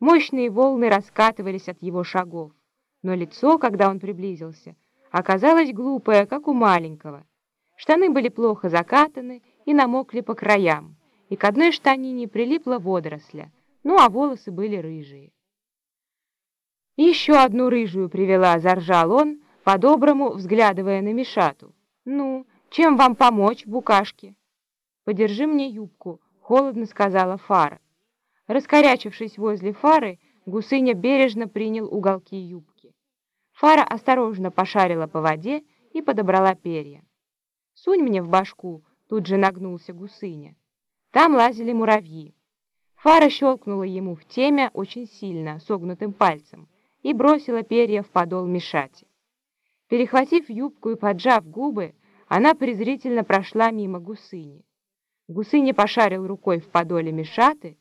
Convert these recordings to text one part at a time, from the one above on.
Мощные волны раскатывались от его шагов, но лицо, когда он приблизился, оказалось глупое, как у маленького. Штаны были плохо закатаны и намокли по краям, и к одной штанине прилипла водоросля, ну а волосы были рыжие. «Еще одну рыжую привела», — заржал он, по-доброму взглядывая на Мишату. «Ну, чем вам помочь, букашки?» «Подержи мне юбку», — холодно сказала Фара. Раскорячившись возле Фары, Гусыня бережно принял уголки юбки. Фара осторожно пошарила по воде и подобрала перья. «Сунь мне в башку», — тут же нагнулся Гусыня. Там лазили муравьи. Фара щелкнула ему в темя очень сильно, согнутым пальцем, и бросила перья в подол Мишати. Перехватив юбку и поджав губы, она презрительно прошла мимо Гусыни. Гусыня пошарил рукой в подоле Мишаты,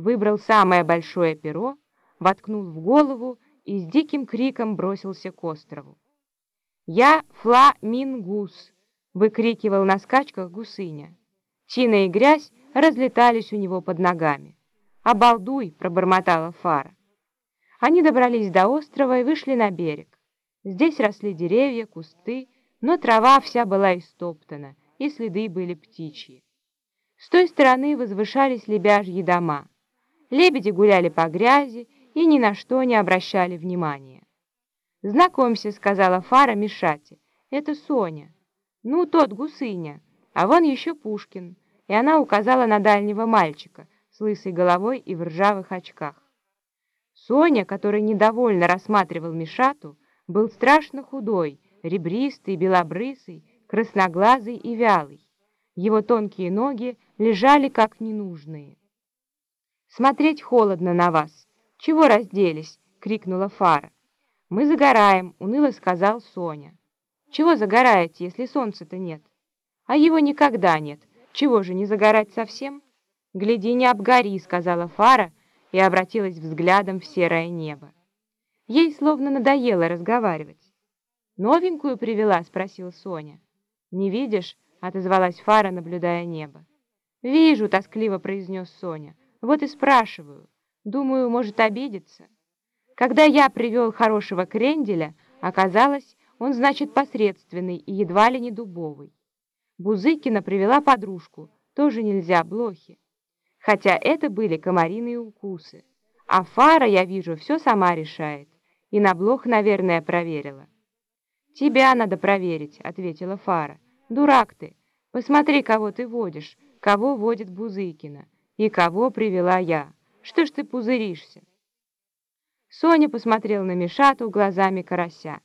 выбрал самое большое перо, воткнул в голову и с диким криком бросился к острову. «Я фламингус!» — выкрикивал на скачках Гусыня. Чина и грязь разлетались у него под ногами. «Обалдуй!» — пробормотала Фара. Они добрались до острова и вышли на берег. Здесь росли деревья, кусты, но трава вся была истоптана, и следы были птичьи. С той стороны возвышались лебяжьи дома. Лебеди гуляли по грязи и ни на что не обращали внимания. «Знакомься», — сказала Фара Мишате, — «это Соня». «Ну, тот гусыня, а вон еще Пушкин», и она указала на дальнего мальчика с лысой головой и в ржавых очках. Соня, который недовольно рассматривал Мишату, был страшно худой, ребристый, белобрысый, красноглазый и вялый. Его тонкие ноги лежали как ненужные. «Смотреть холодно на вас. Чего разделись?» — крикнула Фара. «Мы загораем», — уныло сказал Соня. «Чего загораете, если солнца-то нет?» «А его никогда нет. Чего же, не загорать совсем?» «Гляди, не обгори», — сказала Фара, — и обратилась взглядом в серое небо. Ей словно надоело разговаривать. «Новенькую привела?» — спросила Соня. «Не видишь?» — отозвалась Фара, наблюдая небо. «Вижу», — тоскливо произнес Соня. «Вот и спрашиваю. Думаю, может обидеться». Когда я привел хорошего кренделя, оказалось, он, значит, посредственный и едва ли не дубовый. Бузыкина привела подружку, тоже нельзя, блохи хотя это были комариные укусы. А Фара, я вижу, все сама решает. И на блох, наверное, проверила. «Тебя надо проверить», — ответила Фара. «Дурак ты! Посмотри, кого ты водишь, кого водит Бузыкина, и кого привела я. Что ж ты пузыришься?» Соня посмотрел на Мишату глазами карася.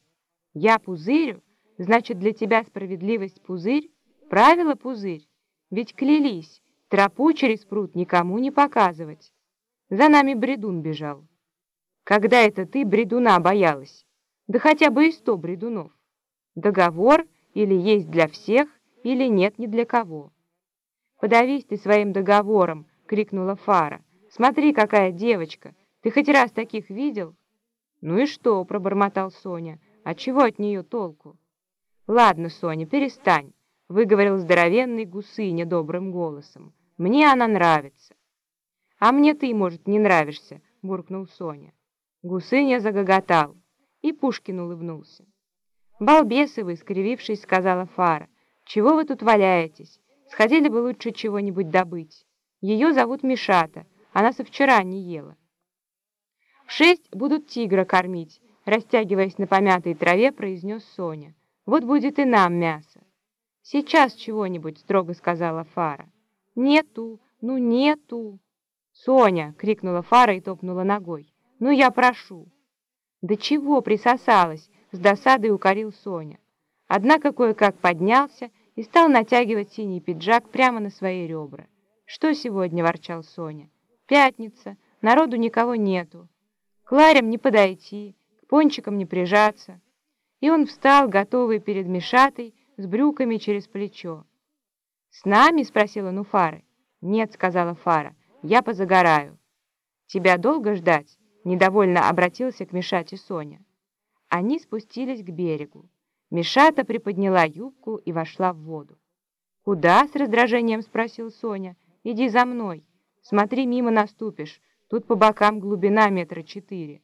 «Я пузырю? Значит, для тебя справедливость пузырь? Правило пузырь? Ведь клялись, Тропу через пруд никому не показывать. За нами бредун бежал. Когда это ты бредуна боялась? Да хотя бы и сто бредунов. Договор или есть для всех, или нет ни для кого. «Подавись ты своим договором!» — крикнула Фара. «Смотри, какая девочка! Ты хоть раз таких видел?» «Ну и что?» — пробормотал Соня. «А чего от нее толку?» «Ладно, Соня, перестань. — выговорил здоровенный гусыня добрым голосом. «Мне она нравится». «А мне ты, может, не нравишься», — буркнул Соня. Гусыня загоготал, и Пушкин улыбнулся. «Балбесы вы!» — скривившись, сказала Фара. «Чего вы тут валяетесь? Сходили бы лучше чего-нибудь добыть. Ее зовут Мишата, она со вчера не ела». «В шесть будут тигра кормить», — растягиваясь на помятой траве, произнес Соня. «Вот будет и нам мясо». «Сейчас чего-нибудь», — строго сказала Фара. «Нету, ну нету». «Соня!» — крикнула Фара и топнула ногой. «Ну я прошу». «Да чего присосалась?» — с досадой укорил Соня. Однако кое-как поднялся и стал натягивать синий пиджак прямо на свои ребра. «Что сегодня?» — ворчал Соня. «Пятница, народу никого нету. К Ларям не подойти, к пончикам не прижаться». И он встал, готовый перед Мишатой, с брюками через плечо. «С нами?» — спросила Нуфары. «Нет», — сказала Фара, — «я позагораю». «Тебя долго ждать?» — недовольно обратился к Мишате Соня. Они спустились к берегу. Мишата приподняла юбку и вошла в воду. «Куда?» — с раздражением спросил Соня. «Иди за мной. Смотри, мимо наступишь. Тут по бокам глубина метра четыре.